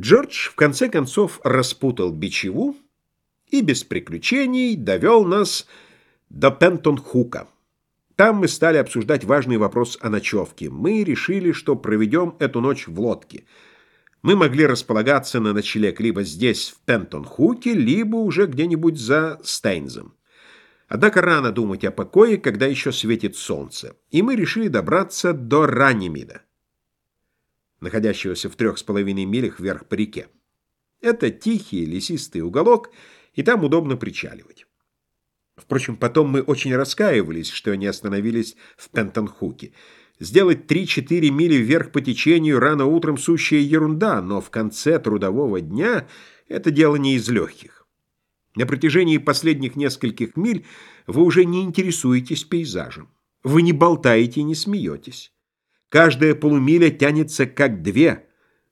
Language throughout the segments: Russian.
Джордж в конце концов распутал бичеву и без приключений довел нас до Пентон-Хука. Там мы стали обсуждать важный вопрос о ночевке. Мы решили, что проведем эту ночь в лодке. Мы могли располагаться на ночлег либо здесь, в Пентон-Хуке, либо уже где-нибудь за Стейнзом. Однако рано думать о покое, когда еще светит солнце, и мы решили добраться до Раннемида находящегося в трех с половиной милях вверх по реке. Это тихий лесистый уголок, и там удобно причаливать. Впрочем, потом мы очень раскаивались, что не остановились в Пентонхуке. Сделать 3-4 мили вверх по течению рано утром сущая ерунда, но в конце трудового дня это дело не из легких. На протяжении последних нескольких миль вы уже не интересуетесь пейзажем. Вы не болтаете и не смеетесь. Каждая полумиля тянется как две.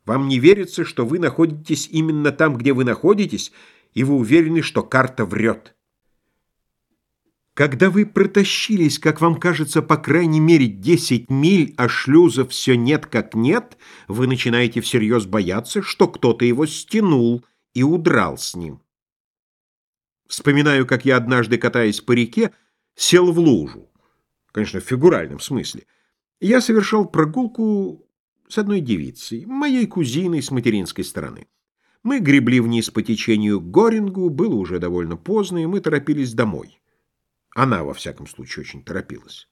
Вам не верится, что вы находитесь именно там, где вы находитесь, и вы уверены, что карта врет. Когда вы протащились, как вам кажется, по крайней мере 10 миль, а шлюза все нет как нет, вы начинаете всерьез бояться, что кто-то его стянул и удрал с ним. Вспоминаю, как я однажды, катаясь по реке, сел в лужу. Конечно, в фигуральном смысле. Я совершал прогулку с одной девицей, моей кузиной с материнской стороны. Мы гребли вниз по течению к Горингу, было уже довольно поздно, и мы торопились домой. Она, во всяком случае, очень торопилась.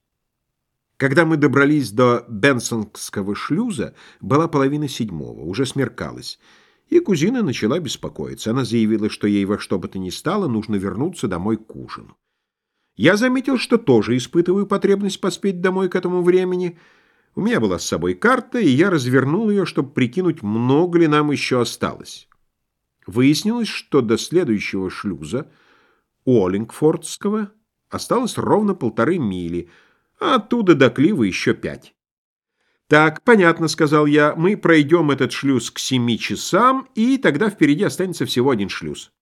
Когда мы добрались до Бенсонгского шлюза, была половина седьмого, уже смеркалось, и кузина начала беспокоиться. Она заявила, что ей во что бы то ни стало нужно вернуться домой к ужину. Я заметил, что тоже испытываю потребность поспеть домой к этому времени. У меня была с собой карта, и я развернул ее, чтобы прикинуть, много ли нам еще осталось. Выяснилось, что до следующего шлюза, Уоллингфордского, осталось ровно полторы мили, а оттуда до Клива еще пять. «Так, понятно», — сказал я, — «мы пройдем этот шлюз к семи часам, и тогда впереди останется всего один шлюз».